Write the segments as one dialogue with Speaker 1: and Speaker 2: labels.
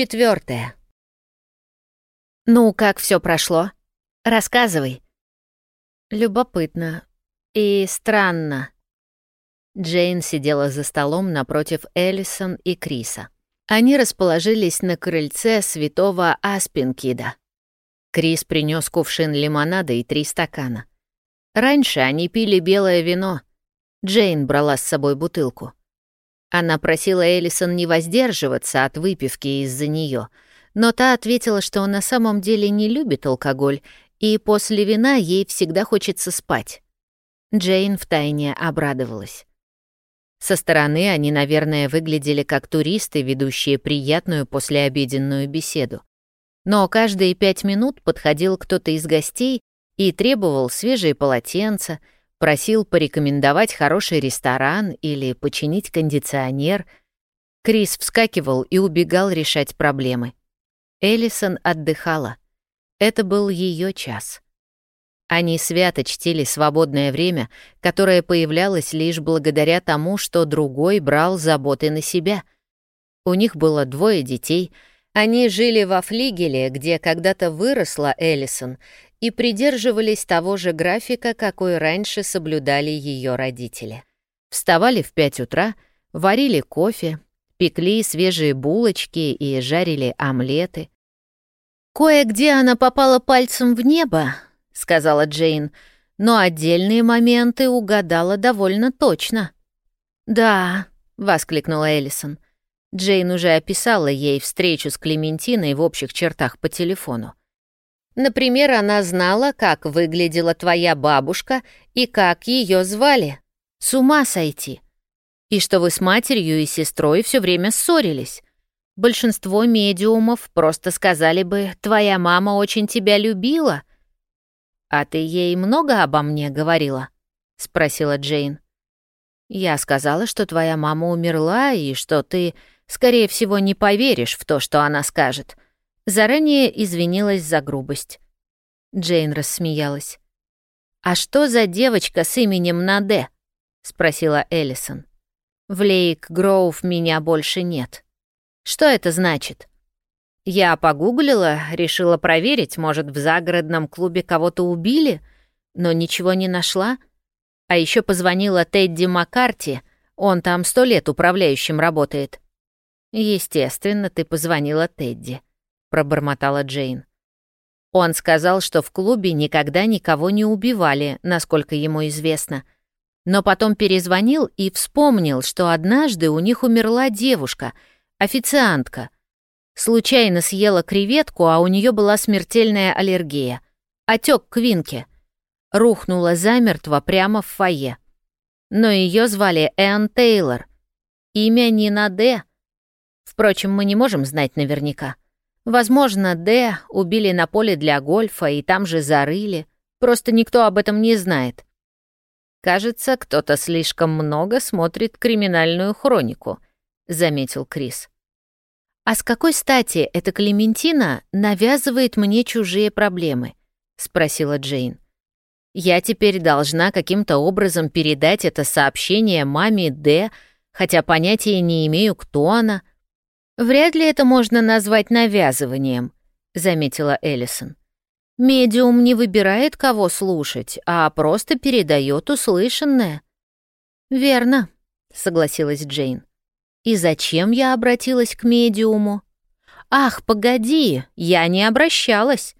Speaker 1: четвертая. «Ну, как все прошло? Рассказывай». «Любопытно и странно». Джейн сидела за столом напротив Эллисон и Криса. Они расположились на крыльце святого Аспинкида. Крис принес кувшин лимонада и три стакана. Раньше они пили белое вино. Джейн брала с собой бутылку. Она просила Эллисон не воздерживаться от выпивки из-за нее, но та ответила, что на самом деле не любит алкоголь, и после вина ей всегда хочется спать. Джейн втайне обрадовалась. Со стороны они, наверное, выглядели как туристы, ведущие приятную послеобеденную беседу. Но каждые пять минут подходил кто-то из гостей и требовал свежие полотенца, Просил порекомендовать хороший ресторан или починить кондиционер. Крис вскакивал и убегал решать проблемы. Эллисон отдыхала. Это был ее час. Они свято чтили свободное время, которое появлялось лишь благодаря тому, что другой брал заботы на себя. У них было двое детей. Они жили во флигеле, где когда-то выросла Эллисон, и придерживались того же графика, какой раньше соблюдали ее родители. Вставали в пять утра, варили кофе, пекли свежие булочки и жарили омлеты. «Кое-где она попала пальцем в небо», — сказала Джейн, но отдельные моменты угадала довольно точно. «Да», — воскликнула Эллисон. Джейн уже описала ей встречу с Клементиной в общих чертах по телефону. Например, она знала, как выглядела твоя бабушка и как ее звали. С ума сойти. И что вы с матерью и сестрой все время ссорились. Большинство медиумов просто сказали бы, твоя мама очень тебя любила. А ты ей много обо мне говорила? Спросила Джейн. Я сказала, что твоя мама умерла и что ты, скорее всего, не поверишь в то, что она скажет — Заранее извинилась за грубость. Джейн рассмеялась. «А что за девочка с именем Наде?» — спросила Эллисон. «В Лейк Гроув меня больше нет. Что это значит?» Я погуглила, решила проверить, может, в загородном клубе кого-то убили, но ничего не нашла. А еще позвонила Тедди Маккарти, он там сто лет управляющим работает. Естественно, ты позвонила Тедди пробормотала Джейн. Он сказал, что в клубе никогда никого не убивали, насколько ему известно. Но потом перезвонил и вспомнил, что однажды у них умерла девушка, официантка. Случайно съела креветку, а у нее была смертельная аллергия. Отек квинки. Рухнула замертво прямо в фойе. Но ее звали Энн Тейлор. Имя не на «Д». Впрочем, мы не можем знать наверняка. Возможно, Д убили на поле для гольфа и там же зарыли. Просто никто об этом не знает. «Кажется, кто-то слишком много смотрит криминальную хронику», — заметил Крис. «А с какой стати эта Клементина навязывает мне чужие проблемы?» — спросила Джейн. «Я теперь должна каким-то образом передать это сообщение маме Д, хотя понятия не имею, кто она, «Вряд ли это можно назвать навязыванием», — заметила Эллисон. «Медиум не выбирает, кого слушать, а просто передает услышанное». «Верно», — согласилась Джейн. «И зачем я обратилась к медиуму?» «Ах, погоди, я не обращалась».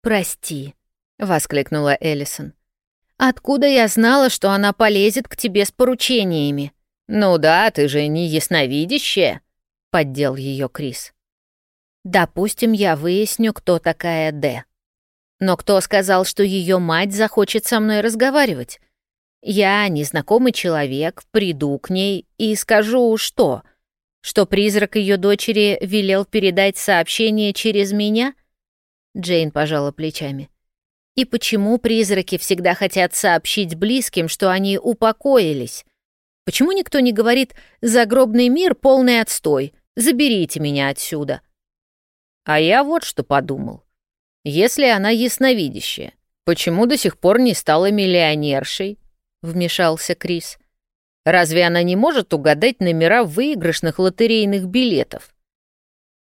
Speaker 1: «Прости», — воскликнула Эллисон. «Откуда я знала, что она полезет к тебе с поручениями?» «Ну да, ты же не ясновидящая», поддел ее Крис. Допустим, я выясню, кто такая Д. Но кто сказал, что ее мать захочет со мной разговаривать? Я, незнакомый человек, приду к ней и скажу, что? Что призрак ее дочери велел передать сообщение через меня? Джейн пожала плечами. И почему призраки всегда хотят сообщить близким, что они упокоились? Почему никто не говорит «загробный мир — полный отстой», Заберите меня отсюда». А я вот что подумал. Если она ясновидящая, почему до сих пор не стала миллионершей? Вмешался Крис. Разве она не может угадать номера выигрышных лотерейных билетов?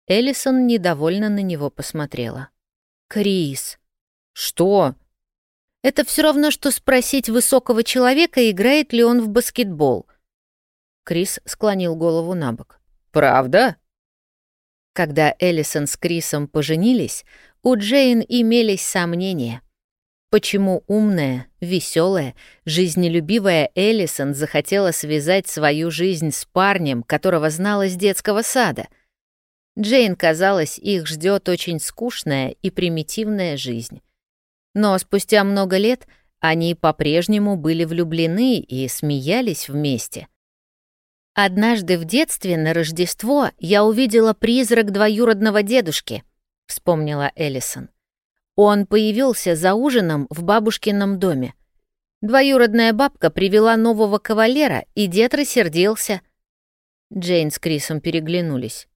Speaker 1: Эллисон недовольно на него посмотрела. «Крис!»
Speaker 2: «Что?»
Speaker 1: «Это все равно, что спросить высокого человека, играет ли он в баскетбол». Крис склонил голову на бок.
Speaker 2: «Правда?»
Speaker 1: Когда Эллисон с Крисом поженились, у Джейн имелись сомнения. Почему умная, веселая, жизнелюбивая Эллисон захотела связать свою жизнь с парнем, которого знала с детского сада? Джейн, казалось, их ждет очень скучная и примитивная жизнь. Но спустя много лет они по-прежнему были влюблены и смеялись вместе. «Однажды в детстве на Рождество я увидела призрак двоюродного дедушки», — вспомнила Эллисон. Он появился за ужином в бабушкином доме. Двоюродная бабка привела нового кавалера, и дед рассердился. Джейн с Крисом переглянулись.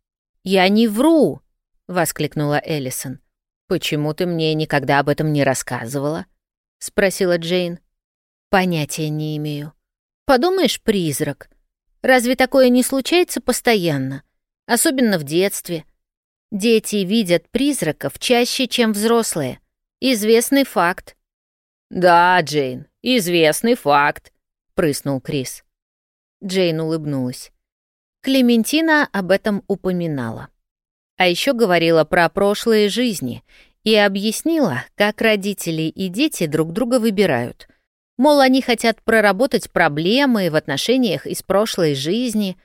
Speaker 1: «Я не вру!» — воскликнула Эллисон. «Почему ты мне никогда об этом не рассказывала?» — спросила Джейн. «Понятия не имею. Подумаешь, призрак. Разве такое не случается постоянно? Особенно в детстве. Дети видят призраков чаще, чем взрослые. Известный факт.
Speaker 2: «Да, Джейн, известный факт», — прыснул Крис.
Speaker 1: Джейн улыбнулась. Клементина об этом упоминала. А еще говорила про прошлые жизни и объяснила, как родители и дети друг друга выбирают. Мол, они хотят проработать проблемы в отношениях из прошлой жизни.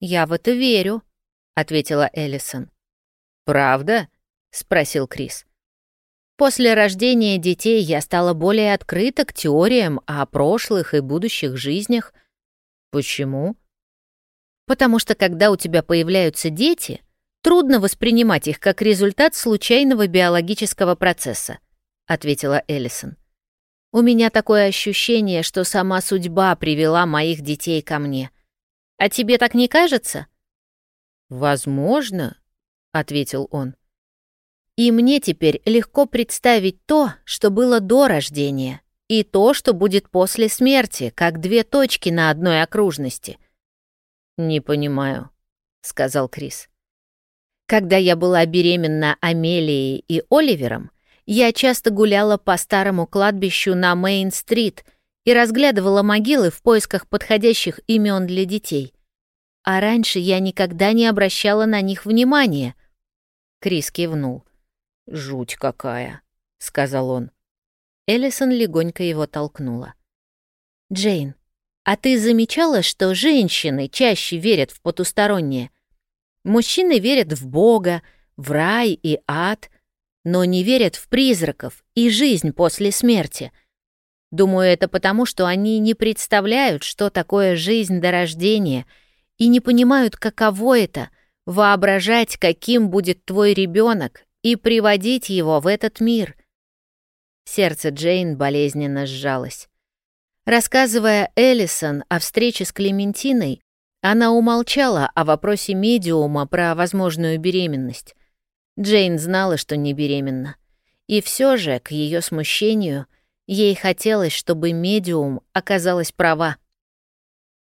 Speaker 1: «Я в это верю», — ответила Эллисон.
Speaker 2: «Правда?» — спросил Крис.
Speaker 1: «После рождения детей я стала более открыта к теориям о прошлых и будущих жизнях».
Speaker 2: «Почему?»
Speaker 1: «Потому что когда у тебя появляются дети, трудно воспринимать их как результат случайного биологического процесса», — ответила Эллисон. У меня такое ощущение, что сама судьба привела моих детей ко мне. А тебе так не кажется?
Speaker 2: Возможно, ответил он.
Speaker 1: И мне теперь легко представить то, что было до рождения, и то, что будет после смерти, как две точки на одной окружности.
Speaker 2: Не понимаю, сказал Крис.
Speaker 1: Когда я была беременна Амелией и Оливером, я часто гуляла по старому кладбищу на Мейн-стрит и разглядывала могилы в поисках подходящих имен для детей. А раньше я никогда не обращала на них внимания. Крис кивнул.
Speaker 2: «Жуть какая», — сказал он.
Speaker 1: Эллисон легонько его толкнула. «Джейн, а ты замечала, что женщины чаще верят в потустороннее? Мужчины верят в Бога, в рай и ад, но не верят в призраков и жизнь после смерти. Думаю, это потому, что они не представляют, что такое жизнь до рождения, и не понимают, каково это — воображать, каким будет твой ребенок, и приводить его в этот мир. Сердце Джейн болезненно сжалось. Рассказывая Эллисон о встрече с Клементиной, она умолчала о вопросе медиума про возможную беременность. Джейн знала, что не беременна. И все же, к ее смущению, ей хотелось, чтобы медиум оказалась права.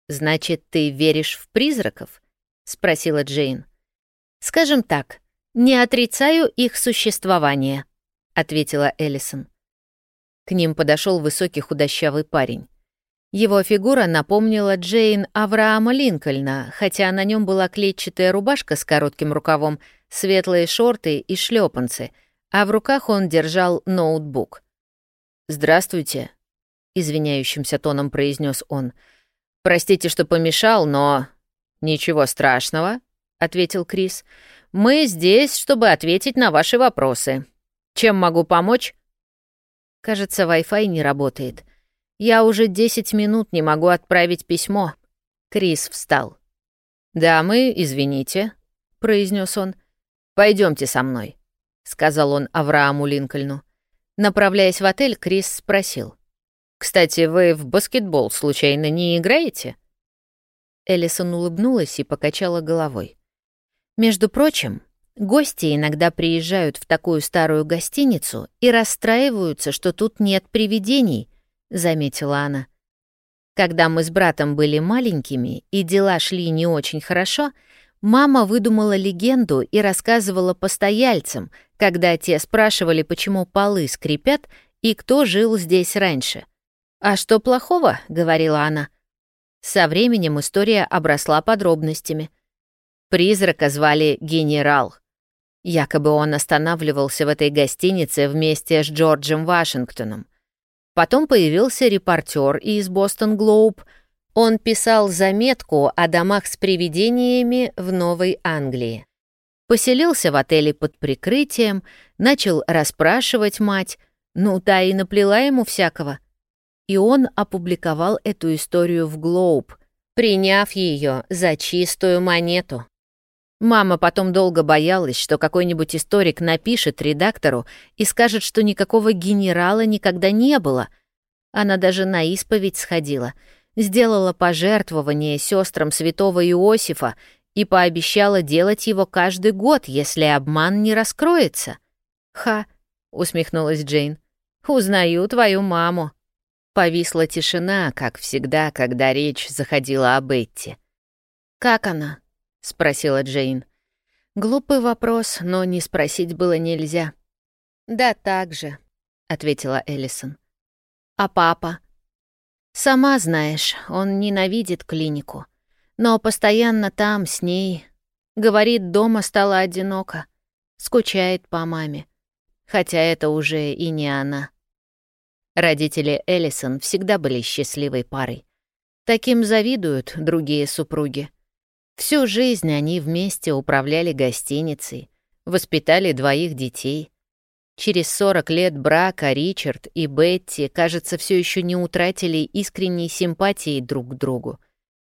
Speaker 1: «Значит, ты веришь в призраков?» — спросила Джейн. «Скажем так, не отрицаю их существование», — ответила Эллисон. К ним подошел высокий худощавый парень. Его фигура напомнила Джейн Авраама Линкольна, хотя на нем была клетчатая рубашка с коротким рукавом, светлые шорты и шлепанцы, а в руках он держал ноутбук. «Здравствуйте», — извиняющимся тоном произнес он. «Простите, что помешал, но...» «Ничего страшного», — ответил Крис. «Мы здесь, чтобы ответить на ваши вопросы. Чем могу помочь?» «Кажется, Wi-Fi не работает», я уже 10 минут не могу отправить письмо. Крис встал. «Дамы, извините», — произнес он. Пойдемте со мной», — сказал он Аврааму Линкольну. Направляясь в отель, Крис спросил. «Кстати, вы в баскетбол случайно не играете?» Эллисон улыбнулась и покачала головой. «Между прочим, гости иногда приезжают в такую старую гостиницу и расстраиваются, что тут нет привидений, — заметила она. «Когда мы с братом были маленькими и дела шли не очень хорошо, Мама выдумала легенду и рассказывала постояльцам, когда те спрашивали, почему полы скрипят и кто жил здесь раньше. «А что плохого?» — говорила она. Со временем история обросла подробностями. Призрака звали Генерал. Якобы он останавливался в этой гостинице вместе с Джорджем Вашингтоном. Потом появился репортер из Бостон Глоуб — он писал заметку о домах с привидениями в Новой Англии. Поселился в отеле под прикрытием, начал расспрашивать мать, ну, та и наплела ему всякого. И он опубликовал эту историю в Глоуб, приняв ее за чистую монету. Мама потом долго боялась, что какой-нибудь историк напишет редактору и скажет, что никакого генерала никогда не было. Она даже на исповедь сходила — сделала пожертвование сестрам святого Иосифа и пообещала делать его каждый год, если обман не раскроется. «Ха!» — усмехнулась Джейн. «Узнаю твою маму». Повисла тишина, как всегда, когда речь заходила о Бетти. «Как она?» — спросила Джейн. Глупый вопрос, но не спросить было нельзя. «Да так же», — ответила Эллисон. «А папа?» Сама знаешь, он ненавидит клинику. Но постоянно там, с ней. Говорит, дома стало одиноко. Скучает по маме. Хотя это уже и не она. Родители Эллисон всегда были счастливой парой. Таким завидуют другие супруги. Всю жизнь они вместе управляли гостиницей, воспитали двоих детей — Через 40 лет брака Ричард и Бетти, кажется, все еще не утратили искренней симпатии друг к другу.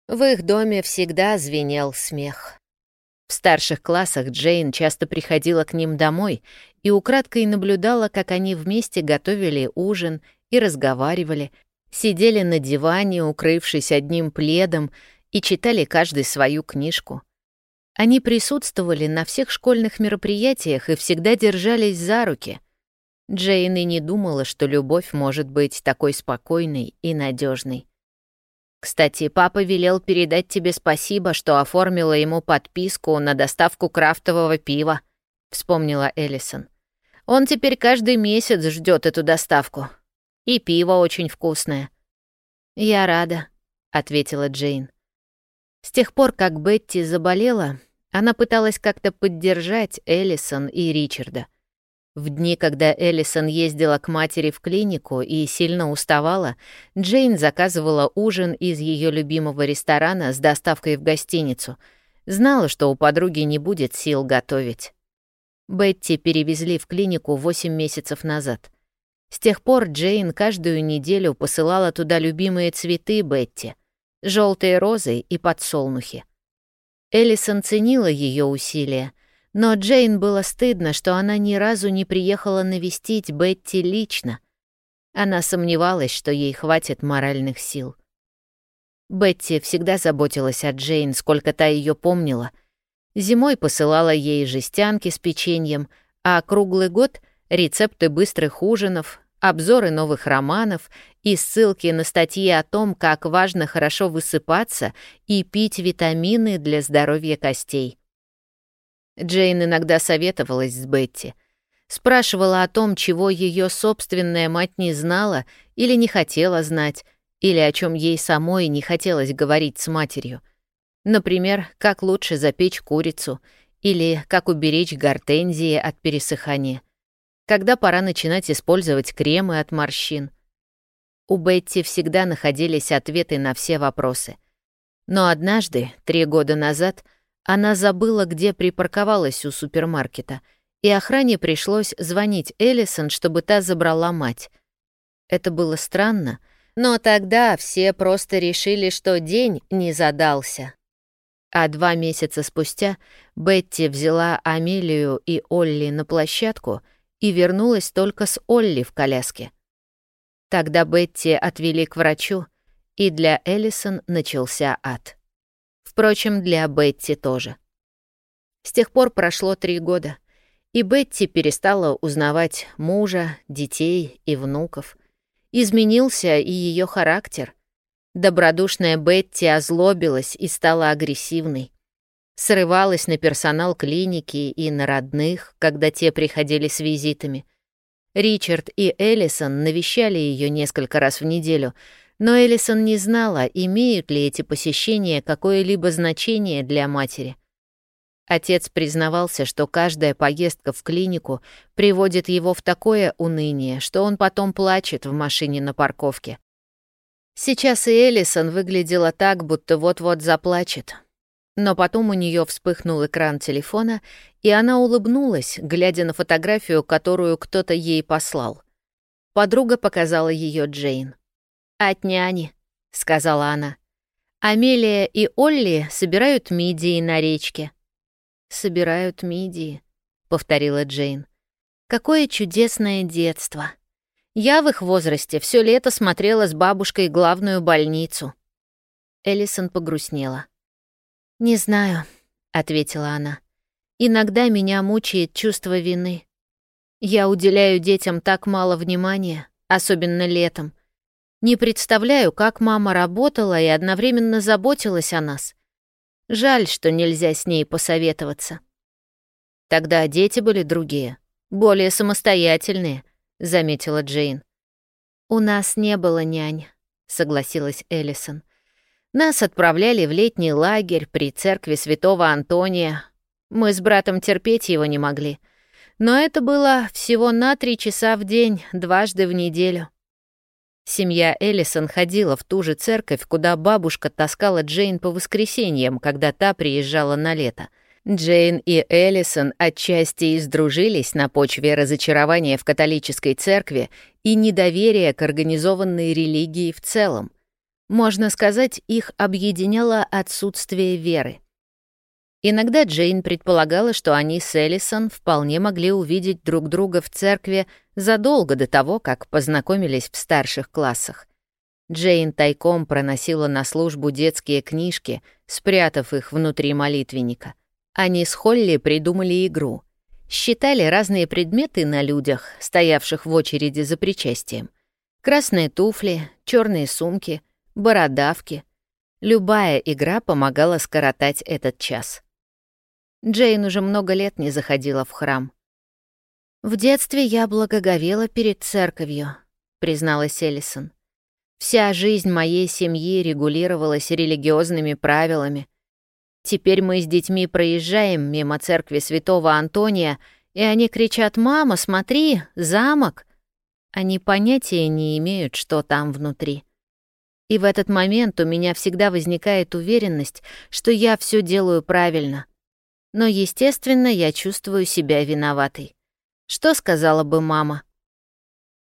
Speaker 1: В их доме всегда звенел смех. В старших классах Джейн часто приходила к ним домой и украдкой наблюдала, как они вместе готовили ужин и разговаривали, сидели на диване, укрывшись одним пледом, и читали каждый свою книжку. Они присутствовали на всех школьных мероприятиях и всегда держались за руки. Джейн и не думала, что любовь может быть такой спокойной и надежной. «Кстати, папа велел передать тебе спасибо, что оформила ему подписку на доставку крафтового пива», — вспомнила Эллисон. «Он теперь каждый месяц ждет эту доставку. И пиво очень вкусное». «Я рада», — ответила Джейн. С тех пор, как Бетти заболела, она пыталась как-то поддержать Эллисон и Ричарда. В дни, когда Эллисон ездила к матери в клинику и сильно уставала, Джейн заказывала ужин из ее любимого ресторана с доставкой в гостиницу. Знала, что у подруги не будет сил готовить. Бетти перевезли в клинику 8 месяцев назад. С тех пор Джейн каждую неделю посылала туда любимые цветы Бетти — желтые розы и подсолнухи. Эллисон ценила ее усилия, но Джейн было стыдно, что она ни разу не приехала навестить Бетти лично. Она сомневалась, что ей хватит моральных сил. Бетти всегда заботилась о Джейн, сколько та ее помнила. Зимой посылала ей жестянки с печеньем, а круглый год — рецепты быстрых ужинов, обзоры новых романов и ссылки на статьи о том, как важно хорошо высыпаться и пить витамины для здоровья костей. Джейн иногда советовалась с Бетти. Спрашивала о том, чего ее собственная мать не знала или не хотела знать, или о чем ей самой не хотелось говорить с матерью. Например, как лучше запечь курицу или как уберечь гортензии от пересыхания когда пора начинать использовать кремы от морщин. У Бетти всегда находились ответы на все вопросы. Но однажды, три года назад, она забыла, где припарковалась у супермаркета, и охране пришлось звонить Эллисон, чтобы та забрала мать. Это было странно, но тогда все просто решили, что день не задался. А два месяца спустя Бетти взяла Амелию и Олли на площадку — и вернулась только с Олли в коляске. Тогда Бетти отвели к врачу, и для Эллисон начался ад. Впрочем, для Бетти тоже. С тех пор прошло три года, и Бетти перестала узнавать мужа, детей и внуков. Изменился и ее характер. Добродушная Бетти озлобилась и стала агрессивной. Срывалась на персонал клиники и на родных, когда те приходили с визитами. Ричард и Эллисон навещали ее несколько раз в неделю, но Эллисон не знала, имеют ли эти посещения какое-либо значение для матери. Отец признавался, что каждая поездка в клинику приводит его в такое уныние, что он потом плачет в машине на парковке. Сейчас и Эллисон выглядела так, будто вот-вот заплачет. Но потом у нее вспыхнул экран телефона, и она улыбнулась, глядя на фотографию, которую кто-то ей послал. Подруга показала ее Джейн. «От няни», — сказала она. «Амелия и Олли собирают мидии на речке». «Собирают мидии», — повторила Джейн. «Какое чудесное детство!» Я в их возрасте все лето смотрела с бабушкой главную больницу. Эллисон погрустнела. «Не знаю», — ответила она. «Иногда меня мучает чувство вины. Я уделяю детям так мало внимания, особенно летом. Не представляю, как мама работала и одновременно заботилась о нас. Жаль, что нельзя с ней посоветоваться. Тогда дети были другие, более самостоятельные, — заметила Джейн. «У нас не было нянь», — согласилась Эллисон. «Нас отправляли в летний лагерь при церкви святого Антония. Мы с братом терпеть его не могли. Но это было всего на три часа в день, дважды в неделю». Семья Эллисон ходила в ту же церковь, куда бабушка таскала Джейн по воскресеньям, когда та приезжала на лето — Джейн и Эллисон отчасти издружились на почве разочарования в католической церкви и недоверия к организованной религии в целом. Можно сказать, их объединяло отсутствие веры. Иногда Джейн предполагала, что они с Эллисон вполне могли увидеть друг друга в церкви задолго до того, как познакомились в старших классах. Джейн тайком проносила на службу детские книжки, спрятав их внутри молитвенника. Они с Холли придумали игру. Считали разные предметы на людях, стоявших в очереди за причастием. Красные туфли, черные сумки, бородавки. Любая игра помогала скоротать этот час. Джейн уже много лет не заходила в храм. «В детстве я благоговела перед церковью», — призналась Эллисон. «Вся жизнь моей семьи регулировалась религиозными правилами — Теперь мы с детьми проезжаем мимо церкви святого Антония, и они кричат «Мама, смотри, замок!» Они понятия не имеют, что там внутри. И в этот момент у меня всегда возникает уверенность, что я все делаю правильно. Но, естественно, я чувствую себя виноватой. Что сказала бы мама?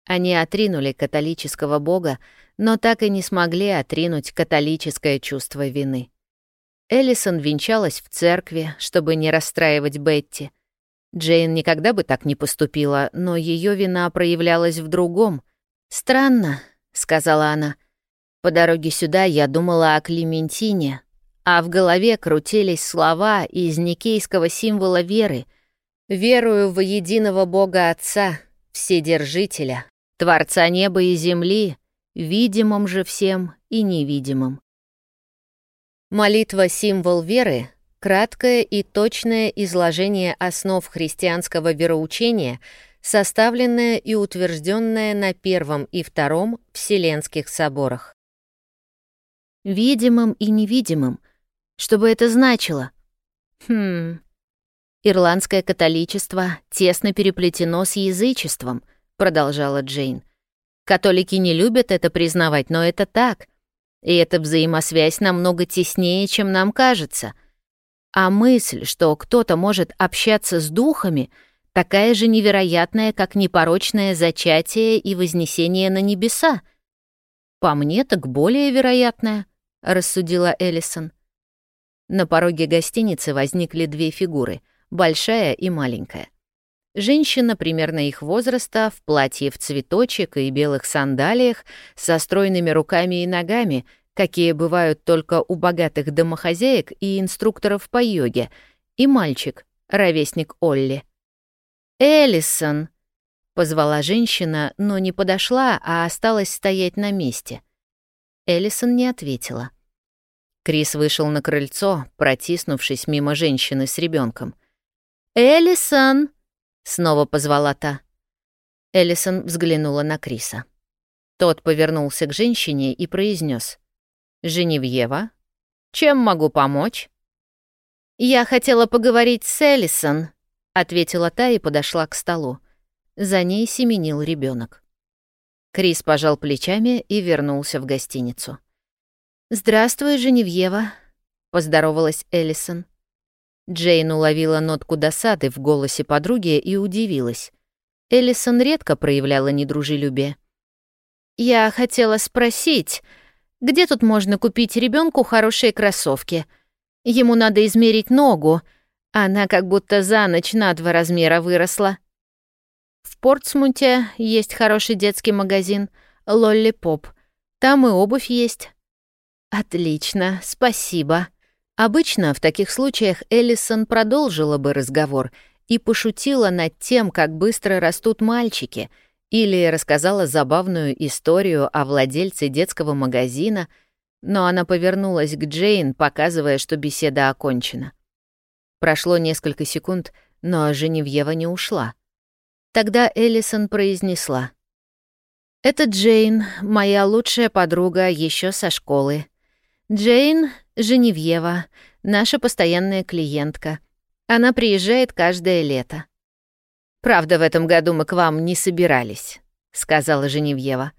Speaker 1: Они отринули католического бога, но так и не смогли отринуть католическое чувство вины. Эллисон венчалась в церкви, чтобы не расстраивать Бетти. Джейн никогда бы так не поступила, но ее вина проявлялась в другом. «Странно», — сказала она. «По дороге сюда я думала о Клементине, а в голове крутились слова из никейского символа веры. «Верую в единого Бога Отца, Вседержителя, Творца неба и земли, видимым же всем и невидимым». Молитва «Символ веры» — краткое и точное изложение основ христианского вероучения, составленное и утвержденное на Первом и Втором Вселенских соборах. Видимым и невидимым. Что бы это значило? Хм... Ирландское католичество тесно переплетено с язычеством, продолжала Джейн. Католики не любят это признавать, но это так — и эта взаимосвязь намного теснее, чем нам кажется. А мысль, что кто-то может общаться с духами, такая же невероятная, как непорочное зачатие и вознесение на небеса. По мне, так более вероятная, рассудила Эллисон. На пороге гостиницы возникли две фигуры, большая и маленькая. Женщина примерно их возраста, в платье в цветочек и белых сандалиях, со стройными руками и ногами, какие бывают только у богатых домохозяек и инструкторов по йоге, и мальчик, ровесник Олли. «Эллисон!» — позвала женщина, но не подошла, а осталась стоять на месте. Эллисон не ответила. Крис вышел на крыльцо, протиснувшись мимо женщины с ребенком. «Эллисон!» — снова позвала та. Эллисон взглянула на Криса. Тот повернулся к женщине и произнес: «Женевьева, чем могу помочь?» «Я хотела поговорить с Эллисон», — ответила та и подошла к столу. За ней семенил ребенок. Крис пожал плечами и вернулся в гостиницу. «Здравствуй, Женевьева», — поздоровалась Эллисон. Джейн уловила нотку досады в голосе подруги и удивилась. Эллисон редко проявляла недружелюбие. «Я хотела спросить, где тут можно купить ребенку хорошие кроссовки? Ему надо измерить ногу. Она как будто за ночь на два размера выросла». В Портсмуте есть хороший детский магазин «Лолли Поп». Там и обувь есть. «Отлично, спасибо». Обычно в таких случаях Эллисон продолжила бы разговор и пошутила над тем, как быстро растут мальчики, или рассказала забавную историю о владельце детского магазина, но она повернулась к Джейн, показывая, что беседа окончена. Прошло несколько секунд, но Женевьева не ушла. Тогда Эллисон произнесла. «Это Джейн, моя лучшая подруга еще со школы. Джейн Женевьева, наша постоянная клиентка. Она приезжает каждое лето. «Правда, в этом году мы к вам не собирались», — сказала Женевьева.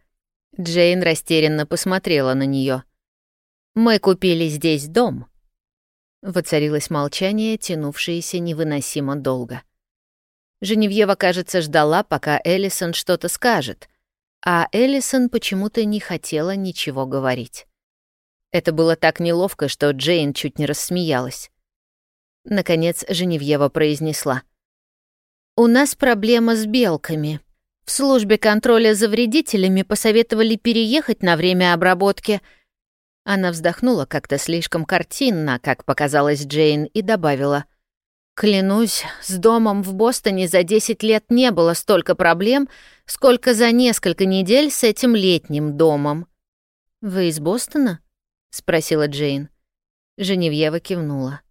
Speaker 1: Джейн растерянно посмотрела на нее. «Мы купили здесь дом». Воцарилось молчание, тянувшееся невыносимо долго. Женевьева, кажется, ждала, пока Эллисон что-то скажет, а Эллисон почему-то не хотела ничего говорить. Это было так неловко, что Джейн чуть не рассмеялась. Наконец Женевьева произнесла. «У нас проблема с белками. В службе контроля за вредителями посоветовали переехать на время обработки». Она вздохнула как-то слишком картинно, как показалось Джейн, и добавила. «Клянусь, с домом в Бостоне за 10 лет не было столько проблем, сколько за несколько недель с этим летним домом». «Вы из Бостона?» — спросила Джейн. Женевьева кивнула.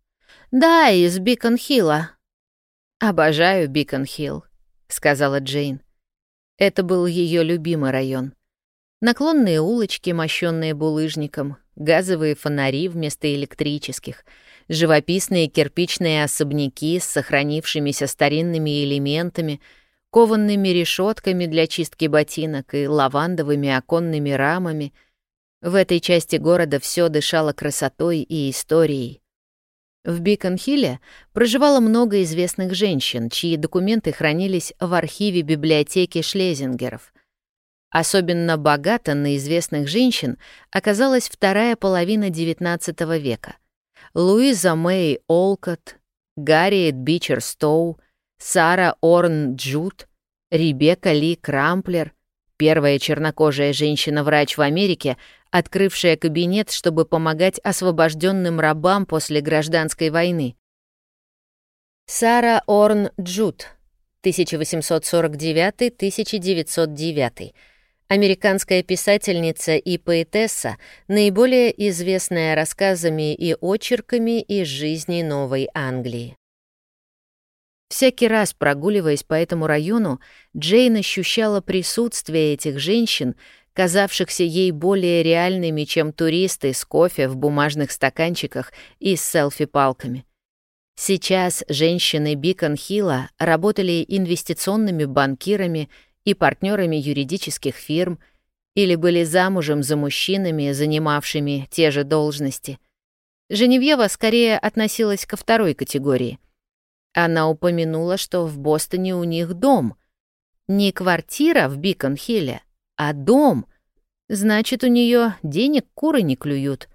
Speaker 1: «Да, из Бикон-Хилла». «Обожаю Бикон-Хилл», — сказала Джейн. Это был ее любимый район. Наклонные улочки, мощенные булыжником, газовые фонари вместо электрических, живописные кирпичные особняки с сохранившимися старинными элементами, кованными решетками для чистки ботинок и лавандовыми оконными рамами — в этой части города все дышало красотой и историей. В Бикон-Хилле проживало много известных женщин, чьи документы хранились в архиве библиотеки Шлезингеров. Особенно богато на известных женщин оказалась вторая половина XIX века. Луиза Мэй Олкот, Гарриет Бичер Стоу, Сара Орн Джут, Ребекка Ли Крамплер, первая чернокожая женщина-врач в Америке, открывшая кабинет, чтобы помогать освобожденным рабам после гражданской войны. Сара Орн Джут, 1849-1909, американская писательница и поэтесса, наиболее известная рассказами и очерками из жизни Новой Англии. Всякий раз, прогуливаясь по этому району, Джейн ощущала присутствие этих женщин, казавшихся ей более реальными, чем туристы с кофе в бумажных стаканчиках и с селфи-палками. Сейчас женщины Бикон-Хилла работали инвестиционными банкирами и партнерами юридических фирм или были замужем за мужчинами, занимавшими те же должности. Женевьева скорее относилась ко второй категории. Она упомянула, что в Бостоне у них дом. Не квартира в Бикон-Хилле, а дом. Значит, у нее денег куры не клюют.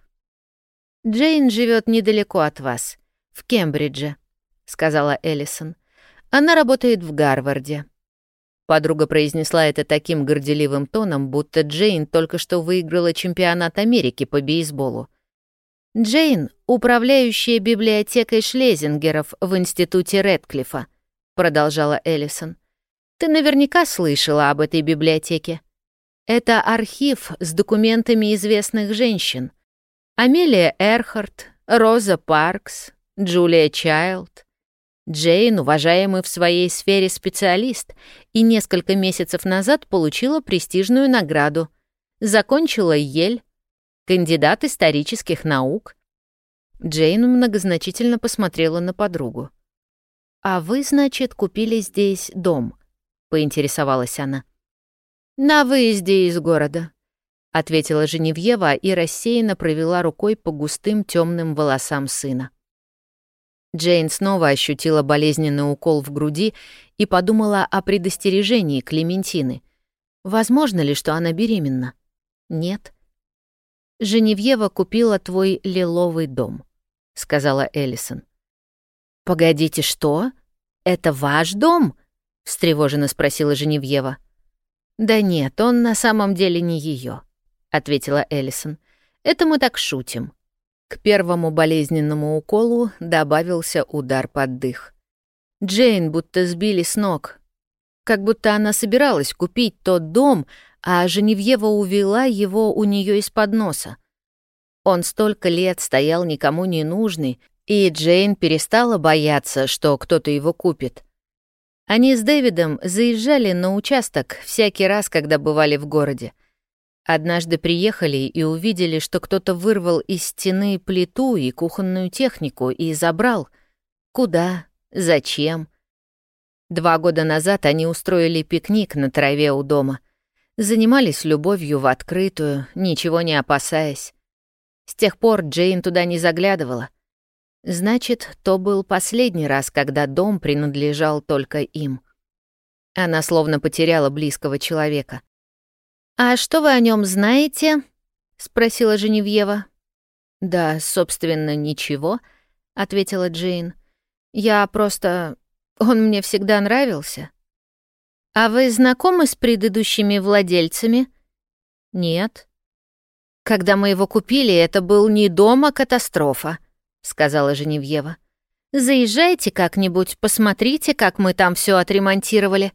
Speaker 1: Джейн живет недалеко от вас, в Кембридже, сказала Эллисон. Она работает в Гарварде. Подруга произнесла это таким горделивым тоном, будто Джейн только что выиграла чемпионат Америки по бейсболу. Джейн — управляющая библиотекой Шлезингеров в институте Редклифа, продолжала Эллисон. Ты наверняка слышала об этой библиотеке. Это архив с документами известных женщин. Амелия Эрхарт, Роза Паркс, Джулия Чайлд. Джейн, уважаемый в своей сфере специалист, и несколько месяцев назад получила престижную награду. Закончила Ель, кандидат исторических наук. Джейн многозначительно посмотрела на подругу. «А вы, значит, купили здесь дом?» — поинтересовалась она. «На выезде из города», — ответила Женевьева и рассеянно провела рукой по густым темным волосам сына. Джейн снова ощутила болезненный укол в груди и подумала о предостережении Клементины. Возможно ли, что она беременна? Нет. «Женевьева купила твой лиловый дом», — сказала Эллисон. «Погодите, что? Это ваш дом?» — встревоженно спросила Женевьева. «Да нет, он на самом деле не ее, ответила Эллисон. «Это мы так шутим. К первому болезненному уколу добавился удар под дых. Джейн будто сбили с ног. Как будто она собиралась купить тот дом, а Женевьева увела его у нее из-под носа. Он столько лет стоял никому не нужный, и Джейн перестала бояться, что кто-то его купит. Они с Дэвидом заезжали на участок всякий раз, когда бывали в городе. Однажды приехали и увидели, что кто-то вырвал из стены плиту и кухонную технику и забрал. Куда? Зачем? Два года назад они устроили пикник на траве у дома. Занимались любовью в открытую, ничего не опасаясь. С тех пор Джейн туда не заглядывала. Значит, то был последний раз, когда дом принадлежал только им. Она словно потеряла близкого человека. «А что вы о нем знаете?» — спросила Женевьева. «Да, собственно, ничего», — ответила Джейн. «Я просто... Он мне всегда нравился». «А вы знакомы с предыдущими владельцами?» «Нет». «Когда мы его купили, это был не дом, а катастрофа», — сказала Женевьева. «Заезжайте как-нибудь, посмотрите, как мы там все отремонтировали.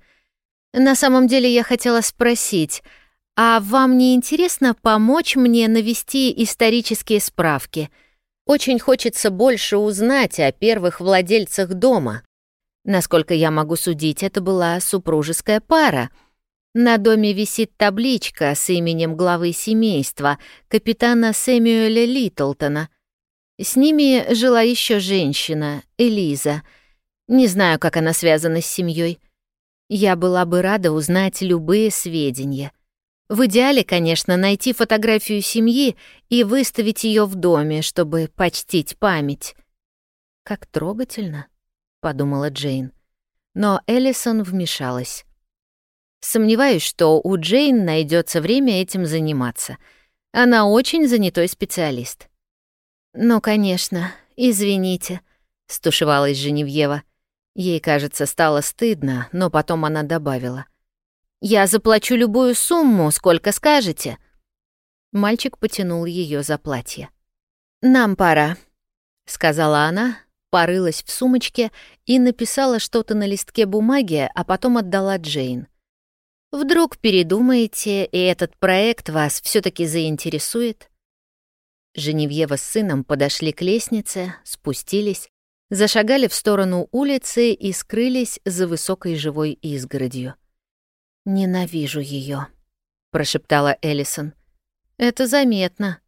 Speaker 1: На самом деле я хотела спросить, «А вам не интересно помочь мне навести исторические справки? Очень хочется больше узнать о первых владельцах дома. Насколько я могу судить, это была супружеская пара. На доме висит табличка с именем главы семейства, капитана Сэмюэля Литлтона. С ними жила еще женщина, Элиза. Не знаю, как она связана с семьей. Я была бы рада узнать любые сведения». В идеале, конечно, найти фотографию семьи и выставить ее в доме, чтобы почтить память. «Как трогательно», — подумала Джейн. Но Эллисон вмешалась. «Сомневаюсь, что у Джейн найдется время этим заниматься. Она очень занятой специалист». «Ну, конечно, извините», — стушевалась Женевьева. Ей, кажется, стало стыдно, но потом она добавила. Я заплачу любую сумму, сколько скажете». Мальчик потянул ее за платье. «Нам пора», — сказала она, порылась в сумочке и написала что-то на листке бумаги, а потом отдала Джейн. «Вдруг передумаете, и этот проект вас все таки заинтересует?» Женевьева с сыном подошли к лестнице, спустились, зашагали в сторону улицы и скрылись за высокой живой изгородью. «Ненавижу ее, прошептала Эллисон. «Это заметно».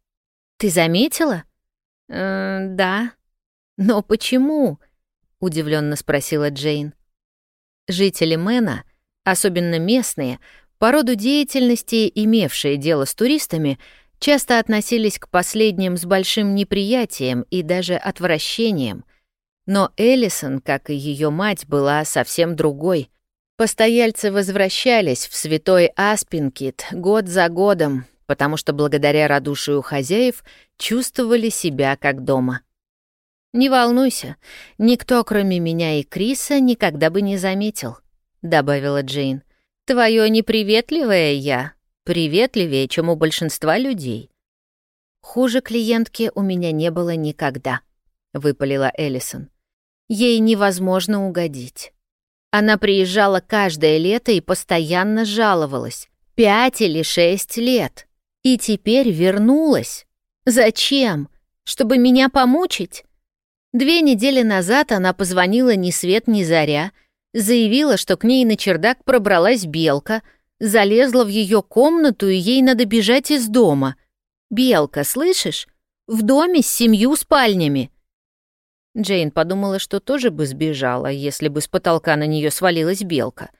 Speaker 1: «Ты заметила?» «Э, «Да». «Но почему?» — удивленно спросила Джейн. Жители Мэна, особенно местные, по роду деятельности, имевшие дело с туристами, часто относились к последним с большим неприятием и даже отвращением. Но Эллисон, как и ее мать, была совсем другой — Постояльцы возвращались в святой Аспинкит год за годом, потому что благодаря радушию хозяев чувствовали себя как дома. «Не волнуйся, никто, кроме меня и Криса, никогда бы не заметил», — добавила Джейн. «Твое неприветливое я приветливее, чем у большинства людей». «Хуже клиентки у меня не было никогда», — выпалила Эллисон. «Ей невозможно угодить». Она приезжала каждое лето и постоянно жаловалась. Пять или шесть лет. И теперь вернулась. Зачем? Чтобы меня помучить? Две недели назад она позвонила ни свет ни заря, заявила, что к ней на чердак пробралась белка, залезла в ее комнату, и ей надо бежать из дома. Белка, слышишь? В доме с семью спальнями. Джейн подумала, что тоже бы сбежала, если бы с потолка на нее свалилась белка.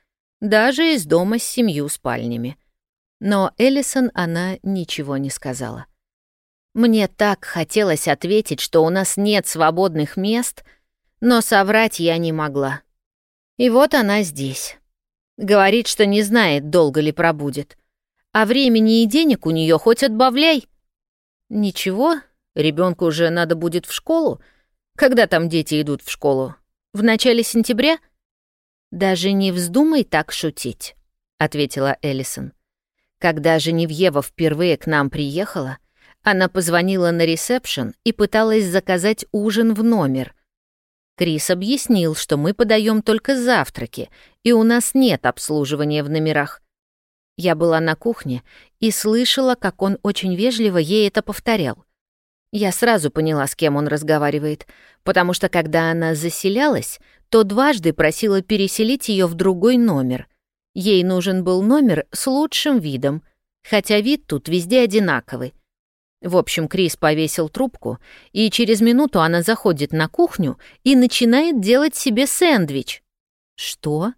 Speaker 1: Даже из дома с семью спальнями. Но Эллисон она ничего не сказала. Мне так хотелось ответить, что у нас нет свободных мест, но соврать я не могла. И вот она здесь. Говорит, что не знает, долго ли пробудет. А времени и денег у нее хоть отбавляй. Ничего, Ребенку уже надо будет в школу? Когда там дети идут в школу? В начале сентября? Даже не вздумай так шутить, ответила Эллисон. Когда Женевьева впервые к нам приехала, она позвонила на ресепшн и пыталась заказать ужин в номер. Крис объяснил, что мы подаем только завтраки, и у нас нет обслуживания в номерах. Я была на кухне и слышала, как он очень вежливо ей это повторял. Я сразу поняла, с кем он разговаривает, потому что когда она заселялась, то дважды просила переселить ее в другой номер. Ей нужен был номер с лучшим видом, хотя вид тут везде одинаковый. В общем, Крис повесил трубку, и через минуту она заходит на кухню и начинает делать себе сэндвич. Что?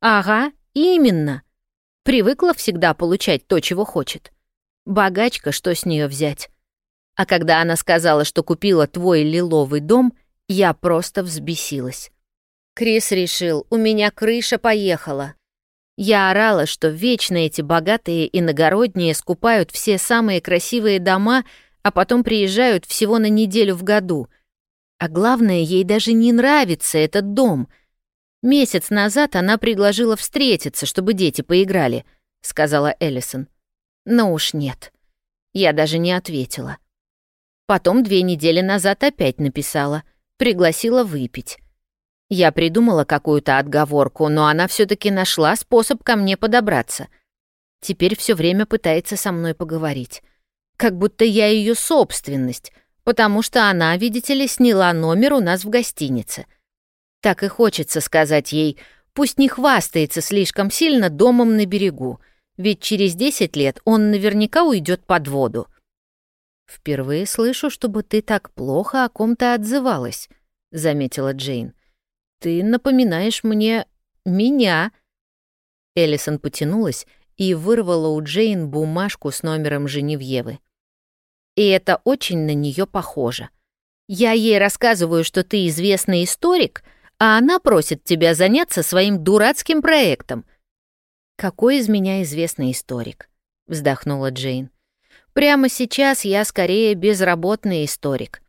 Speaker 1: Ага, именно. Привыкла всегда получать то, чего хочет. Богачка, что с нее взять? А когда она сказала, что купила твой лиловый дом, я просто взбесилась. Крис решил, у меня крыша поехала. Я орала, что вечно эти богатые иногородние скупают все самые красивые дома, а потом приезжают всего на неделю в году. А главное, ей даже не нравится этот дом. Месяц назад она предложила встретиться, чтобы дети поиграли, сказала Эллисон. Но уж нет. Я даже не ответила. Потом две недели назад опять написала, пригласила выпить. Я придумала какую-то отговорку, но она все таки нашла способ ко мне подобраться. Теперь все время пытается со мной поговорить. Как будто я ее собственность, потому что она, видите ли, сняла номер у нас в гостинице. Так и хочется сказать ей, пусть не хвастается слишком сильно домом на берегу, ведь через 10 лет он наверняка уйдет под воду. «Впервые слышу, чтобы ты так плохо о ком-то отзывалась», — заметила Джейн. «Ты напоминаешь мне... меня». Эллисон потянулась и вырвала у Джейн бумажку с номером Женевьевы. «И это очень на нее похоже. Я ей рассказываю, что ты известный историк, а она просит тебя заняться своим дурацким проектом». «Какой из меня известный историк?» — вздохнула Джейн. Прямо сейчас я скорее безработный историк.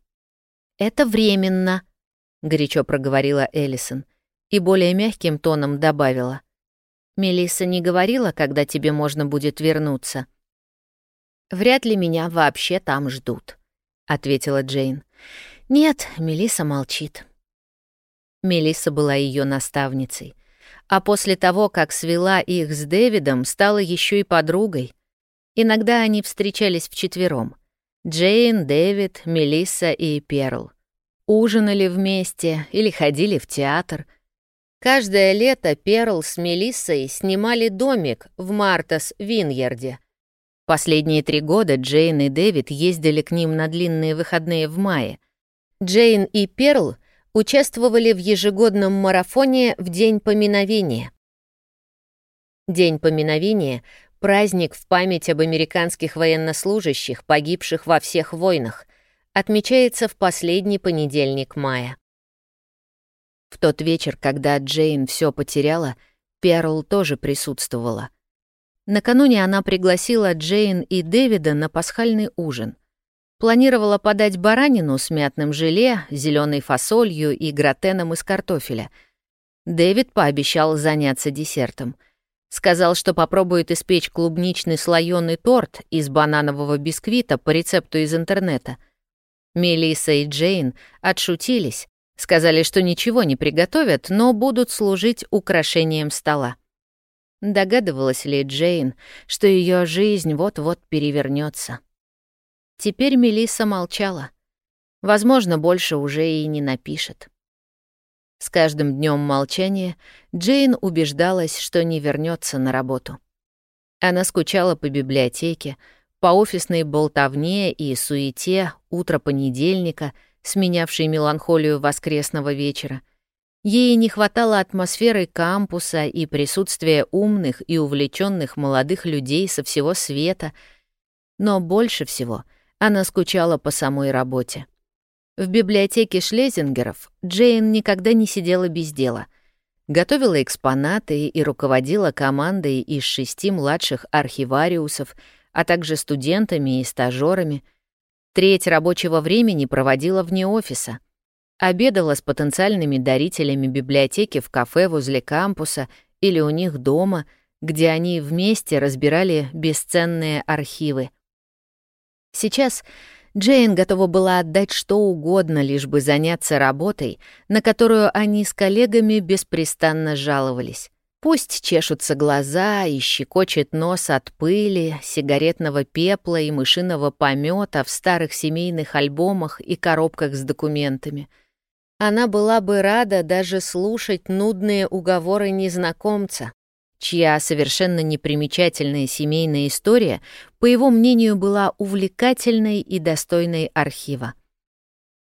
Speaker 1: Это временно, горячо проговорила Эллисон и более мягким тоном добавила. Мелисса не говорила, когда тебе можно будет вернуться. Вряд ли меня вообще там ждут, ответила Джейн. Нет, Мелисса молчит. Мелисса была ее наставницей, а после того, как свела их с Дэвидом, стала еще и подругой. Иногда они встречались вчетвером. Джейн, Дэвид, Мелисса и Перл. Ужинали вместе или ходили в театр. Каждое лето Перл с Мелиссой снимали домик в Мартас Виньерде. Последние три года Джейн и Дэвид ездили к ним на длинные выходные в мае. Джейн и Перл участвовали в ежегодном марафоне в День поминовения. День поминовения Праздник в память об американских военнослужащих, погибших во всех войнах, отмечается в последний понедельник мая. В тот вечер, когда Джейн все потеряла, Перл тоже присутствовала. Накануне она пригласила Джейн и Дэвида на пасхальный ужин. Планировала подать баранину с мятным желе, зеленой фасолью и гратеном из картофеля. Дэвид пообещал заняться десертом — Сказал, что попробует испечь клубничный слоёный торт из бананового бисквита по рецепту из интернета. Мелисса и Джейн отшутились, сказали, что ничего не приготовят, но будут служить украшением стола. Догадывалась ли Джейн, что ее жизнь вот-вот перевернется? Теперь Мелисса молчала. Возможно, больше уже и не напишет. С каждым днем молчания Джейн убеждалась, что не вернется на работу. Она скучала по библиотеке, по офисной болтовне и суете утра понедельника, сменявшей меланхолию воскресного вечера. Ей не хватало атмосферы кампуса и присутствия умных и увлеченных молодых людей со всего света, но больше всего она скучала по самой работе. В библиотеке Шлезингеров Джейн никогда не сидела без дела. Готовила экспонаты и руководила командой из шести младших архивариусов, а также студентами и стажерами. Треть рабочего времени проводила вне офиса. Обедала с потенциальными дарителями библиотеки в кафе возле кампуса или у них дома, где они вместе разбирали бесценные архивы. Сейчас Джейн готова была отдать что угодно, лишь бы заняться работой, на которую они с коллегами беспрестанно жаловались. Пусть чешутся глаза и щекочет нос от пыли, сигаретного пепла и мышиного помета в старых семейных альбомах и коробках с документами. Она была бы рада даже слушать нудные уговоры незнакомца, чья совершенно непримечательная семейная история, по его мнению, была увлекательной и достойной архива.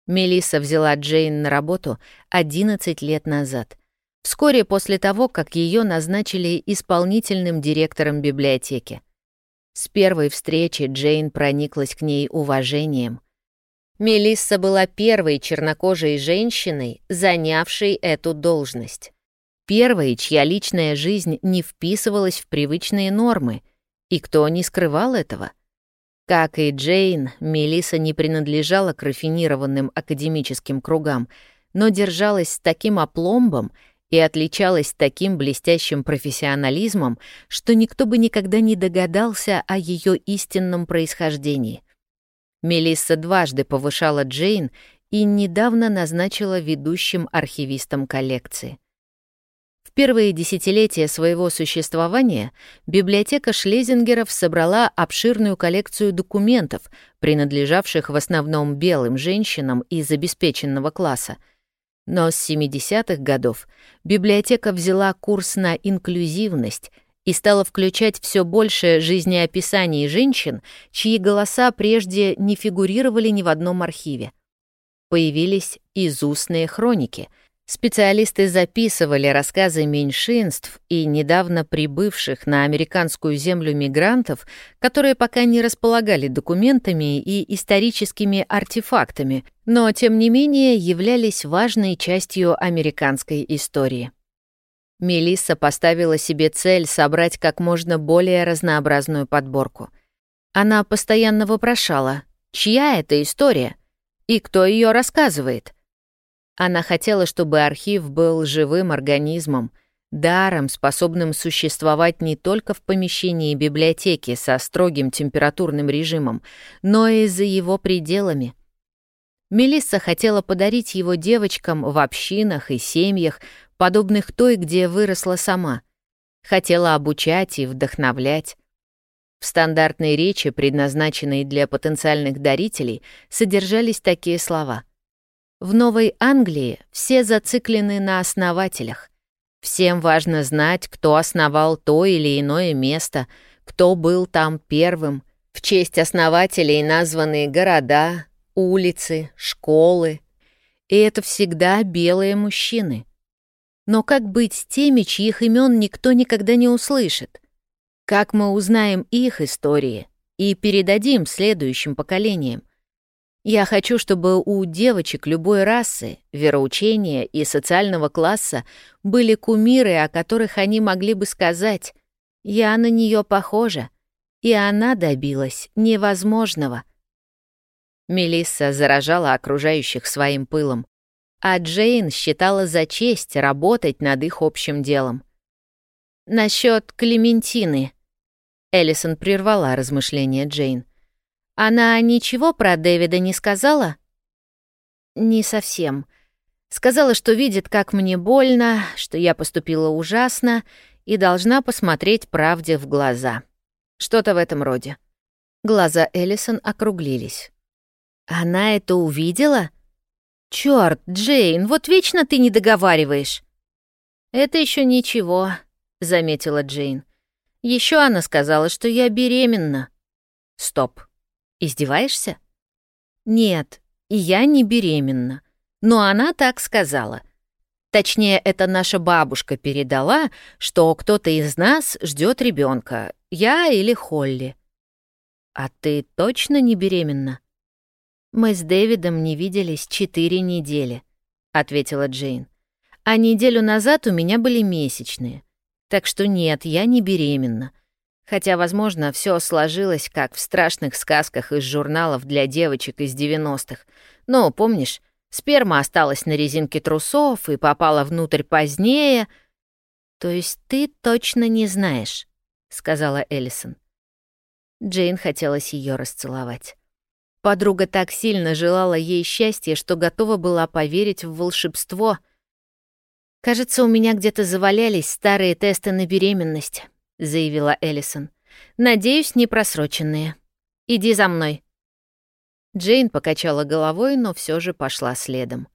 Speaker 1: Мелисса взяла Джейн на работу 11 лет назад, вскоре после того, как ее назначили исполнительным директором библиотеки. С первой встречи Джейн прониклась к ней уважением. Мелисса была первой чернокожей женщиной, занявшей эту должность первой, чья личная жизнь не вписывалась в привычные нормы, и кто не скрывал этого. Как и Джейн, Мелиса не принадлежала к рафинированным академическим кругам, но держалась с таким опломбом и отличалась таким блестящим профессионализмом, что никто бы никогда не догадался о ее истинном происхождении. Мелисса дважды повышала Джейн и недавно назначила ведущим архивистом коллекции. В первые десятилетия своего существования библиотека Шлезингеров собрала обширную коллекцию документов, принадлежавших в основном белым женщинам из обеспеченного класса. Но с 70-х годов библиотека взяла курс на инклюзивность и стала включать все больше жизнеописаний женщин, чьи голоса прежде не фигурировали ни в одном архиве. Появились изустные хроники — Специалисты записывали рассказы меньшинств и недавно прибывших на американскую землю мигрантов, которые пока не располагали документами и историческими артефактами, но, тем не менее, являлись важной частью американской истории. Мелисса поставила себе цель собрать как можно более разнообразную подборку. Она постоянно вопрошала, чья это история и кто ее рассказывает — она хотела, чтобы архив был живым организмом, даром, способным существовать не только в помещении библиотеки со строгим температурным режимом, но и за его пределами. Мелисса хотела подарить его девочкам в общинах и семьях, подобных той, где выросла сама. Хотела обучать и вдохновлять. В стандартной речи, предназначенной для потенциальных дарителей, содержались такие слова — в Новой Англии все зациклены на основателях. Всем важно знать, кто основал то или иное место, кто был там первым. В честь основателей названы города, улицы, школы. И это всегда белые мужчины. Но как быть с теми, чьих имен никто никогда не услышит? Как мы узнаем их истории и передадим следующим поколениям? Я хочу, чтобы у девочек любой расы, вероучения и социального класса были кумиры, о которых они могли бы сказать «Я на нее похожа», и она добилась невозможного. Мелисса заражала окружающих своим пылом, а Джейн считала за честь работать над их общим делом. Насчет Клементины. Эллисон прервала размышления Джейн. Она ничего про Дэвида не сказала? Не совсем. Сказала, что видит, как мне больно, что я поступила ужасно и должна посмотреть правде в глаза. Что-то в этом роде. Глаза Эллисон округлились. «Она это увидела? Чёрт, Джейн, вот вечно ты не договариваешь!» «Это еще ничего», — заметила Джейн. Еще она сказала, что я беременна». «Стоп. Издеваешься?» «Нет, я не беременна. Но она так сказала. Точнее, это наша бабушка передала, что кто-то из нас ждет ребенка, я или Холли. А ты точно не беременна? Мы с Дэвидом не виделись четыре недели, ответила Джейн. А неделю назад у меня были месячные. Так что нет, я не беременна. Хотя, возможно, все сложилось, как в страшных сказках из журналов для девочек из 90-х. Но, помнишь, Сперма осталась на резинке трусов и попала внутрь позднее. То есть ты точно не знаешь, сказала Эллисон. Джейн хотелось ее расцеловать. Подруга так сильно желала ей счастья, что готова была поверить в волшебство. «Кажется, у меня где-то завалялись старые тесты на беременность», — заявила Эллисон. «Надеюсь, не просроченные. Иди за мной». Джейн покачала головой, но все же пошла следом.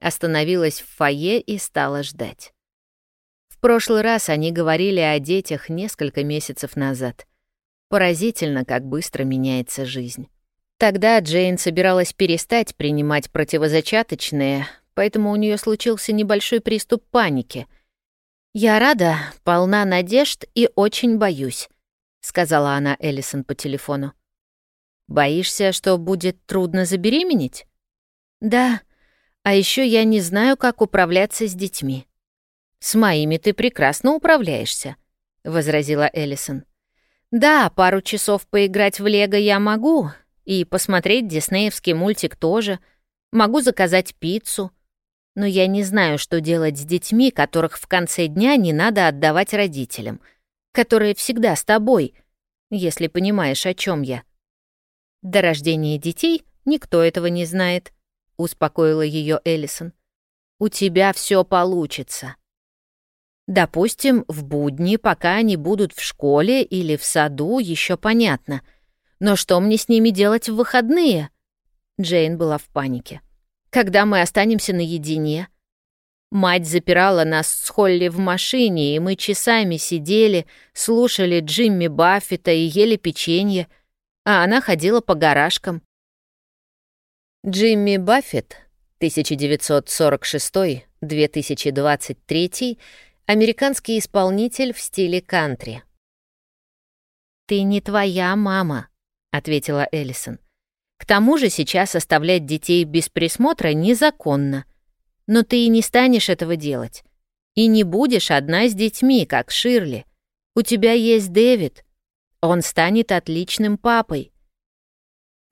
Speaker 1: Остановилась в фойе и стала ждать. В прошлый раз они говорили о детях несколько месяцев назад. Поразительно, как быстро меняется жизнь. Тогда Джейн собиралась перестать принимать противозачаточные, поэтому у нее случился небольшой приступ паники. «Я рада, полна надежд и очень боюсь», — сказала она Эллисон по телефону. Боишься, что будет трудно забеременеть? Да. А еще я не знаю, как управляться с детьми. С моими ты прекрасно управляешься, возразила Эллисон. Да, пару часов поиграть в Лего я могу, и посмотреть диснеевский мультик тоже. Могу заказать пиццу. Но я не знаю, что делать с детьми, которых в конце дня не надо отдавать родителям, которые всегда с тобой, если понимаешь, о чем я. До рождения детей никто этого не знает, успокоила ее Эллисон. У тебя все получится. Допустим, в будни, пока они будут в школе или в саду, еще понятно. Но что мне с ними делать в выходные? Джейн была в панике. Когда мы останемся наедине? Мать запирала нас с Холли в машине, и мы часами сидели, слушали Джимми Баффета и ели печенье — а она ходила по гаражкам. Джимми Баффет, 1946-2023, американский исполнитель в стиле кантри. «Ты не твоя мама», — ответила Эллисон. «К тому же сейчас оставлять детей без присмотра незаконно. Но ты и не станешь этого делать. И не будешь одна с детьми, как Ширли. У тебя есть Дэвид. Он станет отличным папой.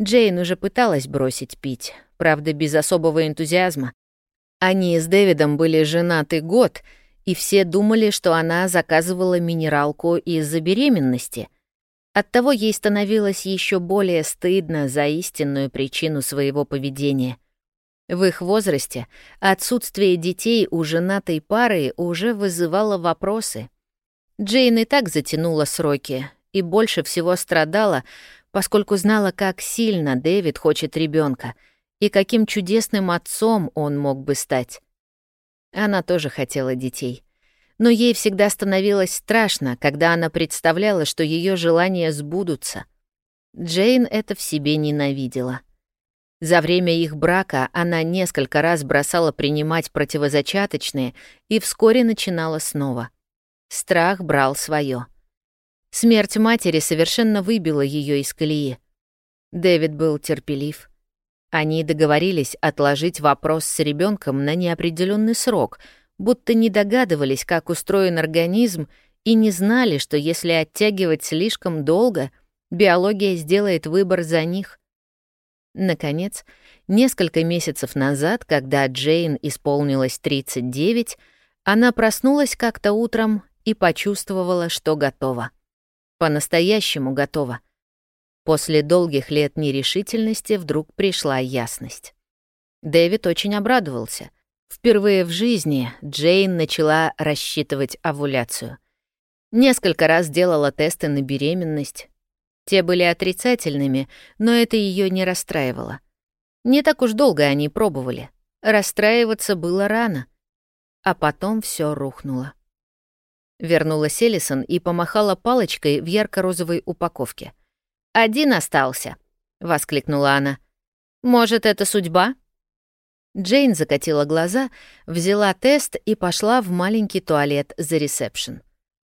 Speaker 1: Джейн уже пыталась бросить пить, правда, без особого энтузиазма. Они с Дэвидом были женаты год, и все думали, что она заказывала минералку из-за беременности. Оттого ей становилось еще более стыдно за истинную причину своего поведения. В их возрасте отсутствие детей у женатой пары уже вызывало вопросы. Джейн и так затянула сроки, и больше всего страдала, поскольку знала, как сильно Дэвид хочет ребенка и каким чудесным отцом он мог бы стать. Она тоже хотела детей. Но ей всегда становилось страшно, когда она представляла, что ее желания сбудутся. Джейн это в себе ненавидела. За время их брака она несколько раз бросала принимать противозачаточные и вскоре начинала снова. Страх брал свое. Смерть матери совершенно выбила ее из колеи. Дэвид был терпелив. Они договорились отложить вопрос с ребенком на неопределенный срок, будто не догадывались, как устроен организм, и не знали, что если оттягивать слишком долго, биология сделает выбор за них. Наконец, несколько месяцев назад, когда Джейн исполнилось 39, она проснулась как-то утром и почувствовала, что готова по-настоящему готова. После долгих лет нерешительности вдруг пришла ясность. Дэвид очень обрадовался. Впервые в жизни Джейн начала рассчитывать овуляцию. Несколько раз делала тесты на беременность. Те были отрицательными, но это ее не расстраивало. Не так уж долго они пробовали. Расстраиваться было рано. А потом все рухнуло. Вернулась Элисон и помахала палочкой в ярко-розовой упаковке. «Один остался», — воскликнула она. «Может, это судьба?» Джейн закатила глаза, взяла тест и пошла в маленький туалет за ресепшн.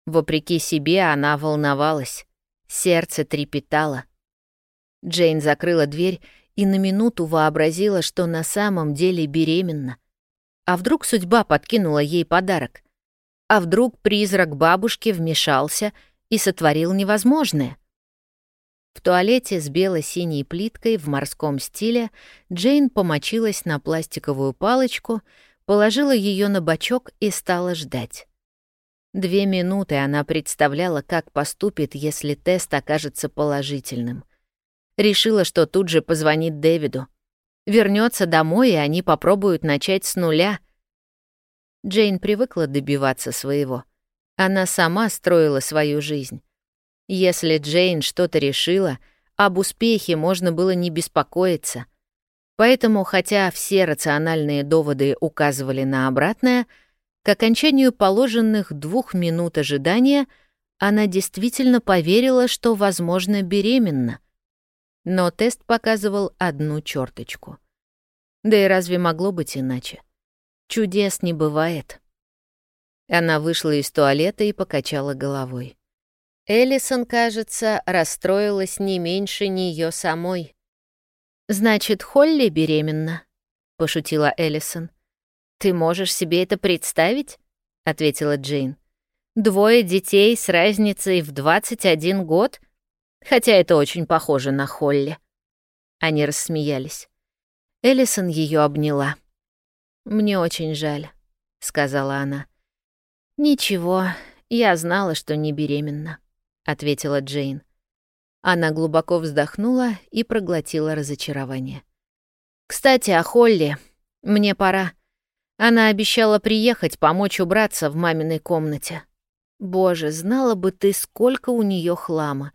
Speaker 1: Вопреки себе она волновалась. Сердце трепетало. Джейн закрыла дверь и на минуту вообразила, что на самом деле беременна. А вдруг судьба подкинула ей подарок? А вдруг призрак бабушки вмешался и сотворил невозможное? В туалете с бело-синей плиткой в морском стиле Джейн помочилась на пластиковую палочку, положила ее на бочок и стала ждать. Две минуты она представляла, как поступит, если тест окажется положительным. Решила, что тут же позвонит Дэвиду. Вернется домой, и они попробуют начать с нуля. Джейн привыкла добиваться своего. Она сама строила свою жизнь. Если Джейн что-то решила, об успехе можно было не беспокоиться. Поэтому, хотя все рациональные доводы указывали на обратное, к окончанию положенных двух минут ожидания она действительно поверила, что, возможно, беременна. Но тест показывал одну черточку. Да и разве могло быть иначе? Чудес не бывает. Она вышла из туалета и покачала головой. Эллисон, кажется, расстроилась не меньше нее самой. «Значит, Холли беременна?» — пошутила Эллисон. «Ты можешь себе это представить?» — ответила Джейн. «Двое детей с разницей в 21 год? Хотя это очень похоже на Холли». Они рассмеялись. Эллисон ее обняла. «Мне очень жаль», — сказала она. «Ничего, я знала, что не беременна». — ответила Джейн. Она глубоко вздохнула и проглотила разочарование. «Кстати, о Холли. Мне пора. Она обещала приехать, помочь убраться в маминой комнате. Боже, знала бы ты, сколько у нее хлама.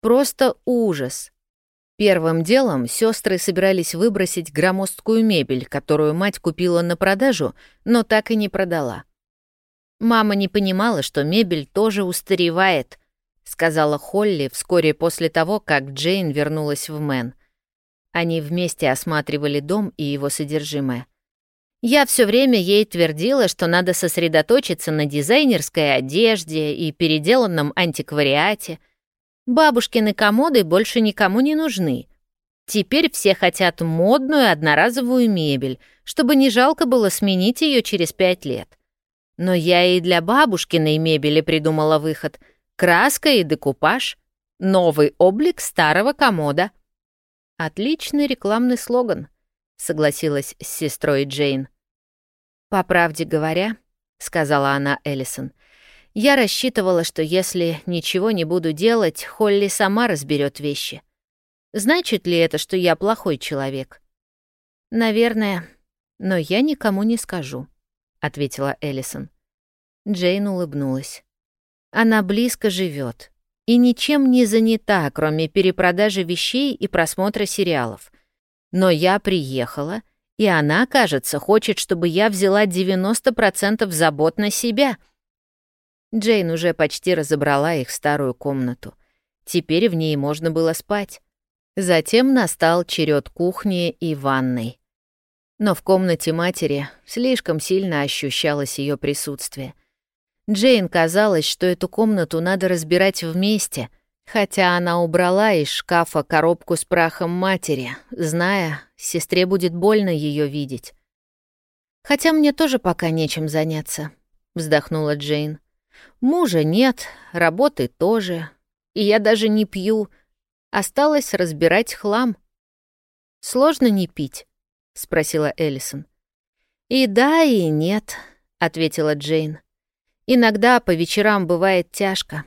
Speaker 1: Просто ужас!» Первым делом сестры собирались выбросить громоздкую мебель, которую мать купила на продажу, но так и не продала. Мама не понимала, что мебель тоже устаревает — сказала Холли вскоре после того, как Джейн вернулась в Мэн. Они вместе осматривали дом и его содержимое. Я все время ей твердила, что надо сосредоточиться на дизайнерской одежде и переделанном антиквариате. Бабушкины комоды больше никому не нужны. Теперь все хотят модную одноразовую мебель, чтобы не жалко было сменить ее через пять лет. Но я и для бабушкиной мебели придумала выход — Краска и декупаж — новый облик старого комода. Отличный рекламный слоган, согласилась с сестрой Джейн. По правде говоря, сказала она Эллисон, я рассчитывала, что если ничего не буду делать, Холли сама разберет вещи. Значит ли это, что я плохой человек? Наверное, но я никому не скажу, ответила Эллисон. Джейн улыбнулась. Она близко живет и ничем не занята, кроме перепродажи вещей и просмотра сериалов. Но я приехала, и она, кажется, хочет, чтобы я взяла 90% забот на себя. Джейн уже почти разобрала их старую комнату. Теперь в ней можно было спать. Затем настал черед кухни и ванной. Но в комнате матери слишком сильно ощущалось ее присутствие — Джейн казалось, что эту комнату надо разбирать вместе, хотя она убрала из шкафа коробку с прахом матери, зная, сестре будет больно ее видеть. «Хотя мне тоже пока нечем заняться», — вздохнула Джейн. «Мужа нет, работы тоже, и я даже не пью. Осталось разбирать хлам». «Сложно не пить?» — спросила Эллисон. «И да, и нет», — ответила Джейн. Иногда по вечерам бывает тяжко.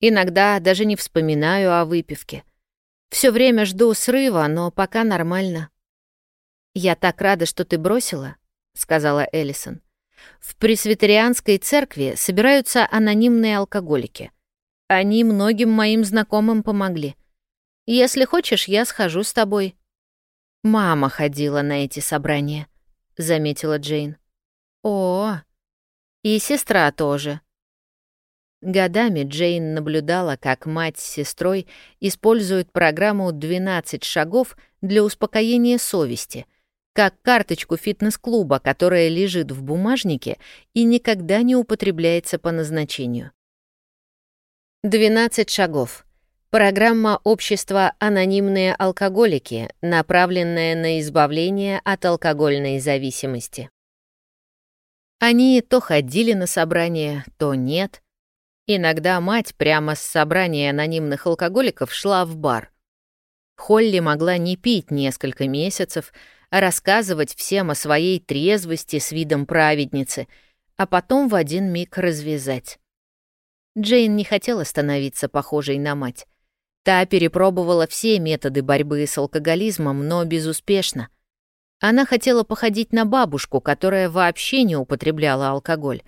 Speaker 1: Иногда даже не вспоминаю о выпивке. Все время жду срыва, но пока нормально. «Я так рада, что ты бросила», — сказала Эллисон. «В пресвитерианской церкви собираются анонимные алкоголики. Они многим моим знакомым помогли. Если хочешь, я схожу с тобой». «Мама ходила на эти собрания», — заметила Джейн. «О, и сестра тоже». Годами Джейн наблюдала, как мать с сестрой используют программу «12 шагов» для успокоения совести, как карточку фитнес-клуба, которая лежит в бумажнике и никогда не употребляется по назначению. 12 шагов. Программа общества «Анонимные алкоголики», направленная на избавление от алкогольной зависимости. Они то ходили на собрания, то нет. Иногда мать прямо с собрания анонимных алкоголиков шла в бар. Холли могла не пить несколько месяцев, а рассказывать всем о своей трезвости с видом праведницы, а потом в один миг развязать. Джейн не хотела становиться похожей на мать. Та перепробовала все методы борьбы с алкоголизмом, но безуспешно. Она хотела походить на бабушку, которая вообще не употребляла алкоголь,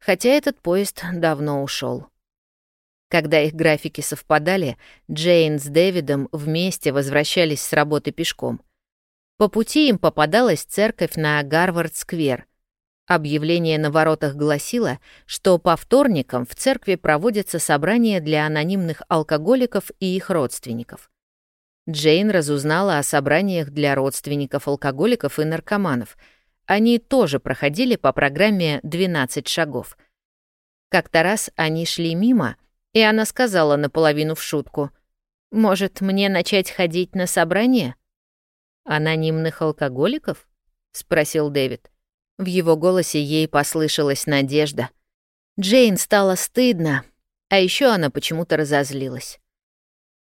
Speaker 1: хотя этот поезд давно ушел. Когда их графики совпадали, Джейн с Дэвидом вместе возвращались с работы пешком. По пути им попадалась церковь на Гарвард-сквер — Объявление на воротах гласило, что по вторникам в церкви проводятся собрания для анонимных алкоголиков и их родственников. Джейн разузнала о собраниях для родственников алкоголиков и наркоманов. Они тоже проходили по программе «12 шагов». Как-то раз они шли мимо, и она сказала наполовину в шутку, «Может, мне начать ходить на собрания?» «Анонимных алкоголиков?» — спросил Дэвид. В его голосе ей послышалась надежда. Джейн стало стыдно, а еще она почему-то разозлилась.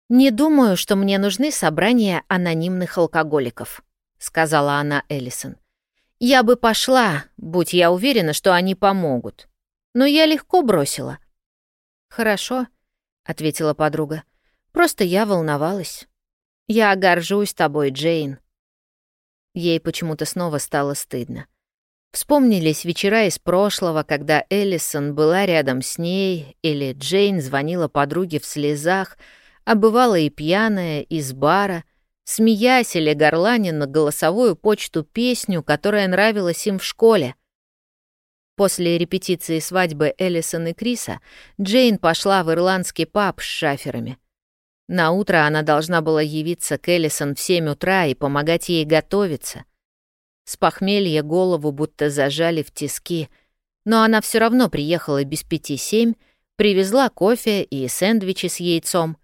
Speaker 1: «Не думаю, что мне нужны собрания анонимных алкоголиков», — сказала она Эллисон. «Я бы пошла, будь я уверена, что они помогут. Но я легко бросила». «Хорошо», — ответила подруга. «Просто я волновалась. Я горжусь тобой, Джейн». Ей почему-то снова стало стыдно. Вспомнились вечера из прошлого, когда Эллисон была рядом с ней, или Джейн звонила подруге в слезах, а бывала и пьяная, из бара, смеясь или горланя на голосовую почту песню, которая нравилась им в школе. После репетиции свадьбы Эллисон и Криса Джейн пошла в ирландский паб с шаферами. На утро она должна была явиться к Эллисон в 7 утра и помогать ей готовиться — с похмелья голову будто зажали в тиски, но она все равно приехала без пяти семь, привезла кофе и сэндвичи с яйцом.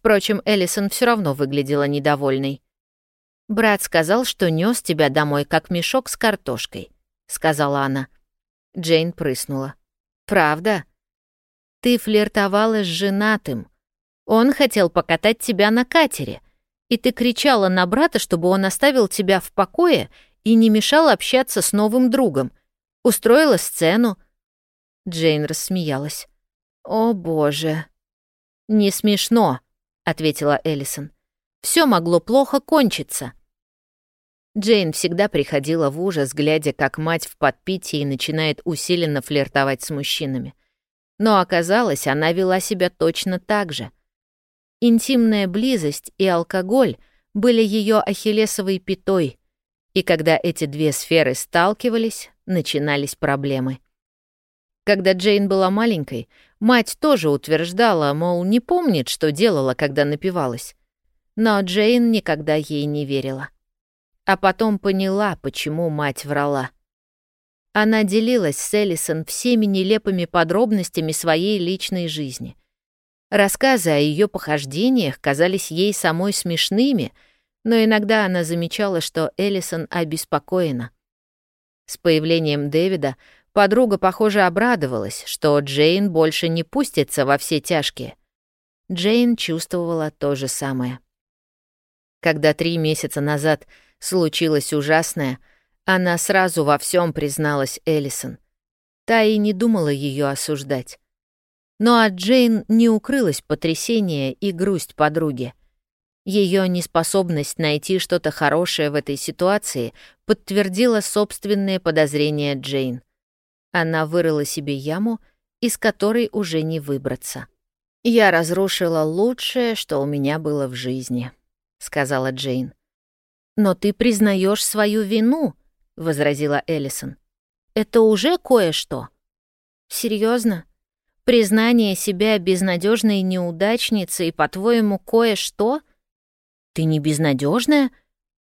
Speaker 1: Впрочем, Эллисон все равно выглядела недовольной. «Брат сказал, что нес тебя домой, как мешок с картошкой», — сказала она. Джейн прыснула. «Правда? Ты флиртовала с женатым. Он хотел покатать тебя на катере, и ты кричала на брата, чтобы он оставил тебя в покое и не мешал общаться с новым другом. Устроила сцену. Джейн рассмеялась. «О, боже!» «Не смешно», — ответила Эллисон. Все могло плохо кончиться». Джейн всегда приходила в ужас, глядя, как мать в подпитии начинает усиленно флиртовать с мужчинами. Но оказалось, она вела себя точно так же. Интимная близость и алкоголь были ее ахиллесовой пятой, и когда эти две сферы сталкивались, начинались проблемы. Когда Джейн была маленькой, мать тоже утверждала, мол, не помнит, что делала, когда напивалась. Но Джейн никогда ей не верила. А потом поняла, почему мать врала. Она делилась с Эллисон всеми нелепыми подробностями своей личной жизни. Рассказы о ее похождениях казались ей самой смешными — но иногда она замечала, что Эллисон обеспокоена. С появлением Дэвида подруга, похоже, обрадовалась, что Джейн больше не пустится во все тяжкие. Джейн чувствовала то же самое. Когда три месяца назад случилось ужасное, она сразу во всем призналась Эллисон. Та и не думала ее осуждать. Но от Джейн не укрылось потрясение и грусть подруги. Ее неспособность найти что-то хорошее в этой ситуации подтвердила собственные подозрения Джейн. Она вырыла себе яму, из которой уже не выбраться. «Я разрушила лучшее, что у меня было в жизни», — сказала Джейн. «Но ты признаешь свою вину», — возразила Эллисон. «Это уже кое-что». Серьезно? Признание себя безнадежной неудачницей, по-твоему, кое-что? Ты не безнадежная?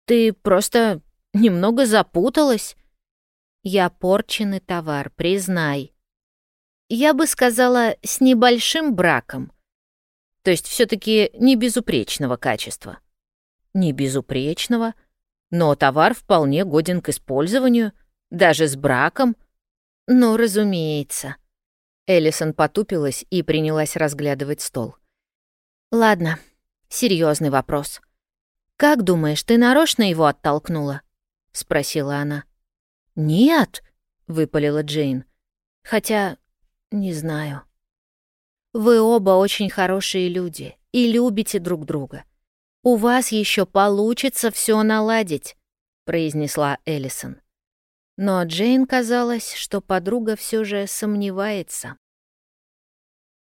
Speaker 1: Ты просто немного запуталась. Я порченный товар, признай. Я бы сказала, с небольшим браком. То есть все таки не безупречного качества. Не безупречного, но товар вполне годен к использованию, даже с браком. Ну, разумеется. Эллисон потупилась и принялась разглядывать стол. «Ладно, серьезный вопрос. Как думаешь, ты нарочно его оттолкнула?» — спросила она. «Нет», — выпалила Джейн. «Хотя, не знаю. Вы оба очень хорошие люди и любите друг друга. У вас еще получится все наладить», — произнесла Эллисон. Но Джейн казалось, что подруга все же сомневается.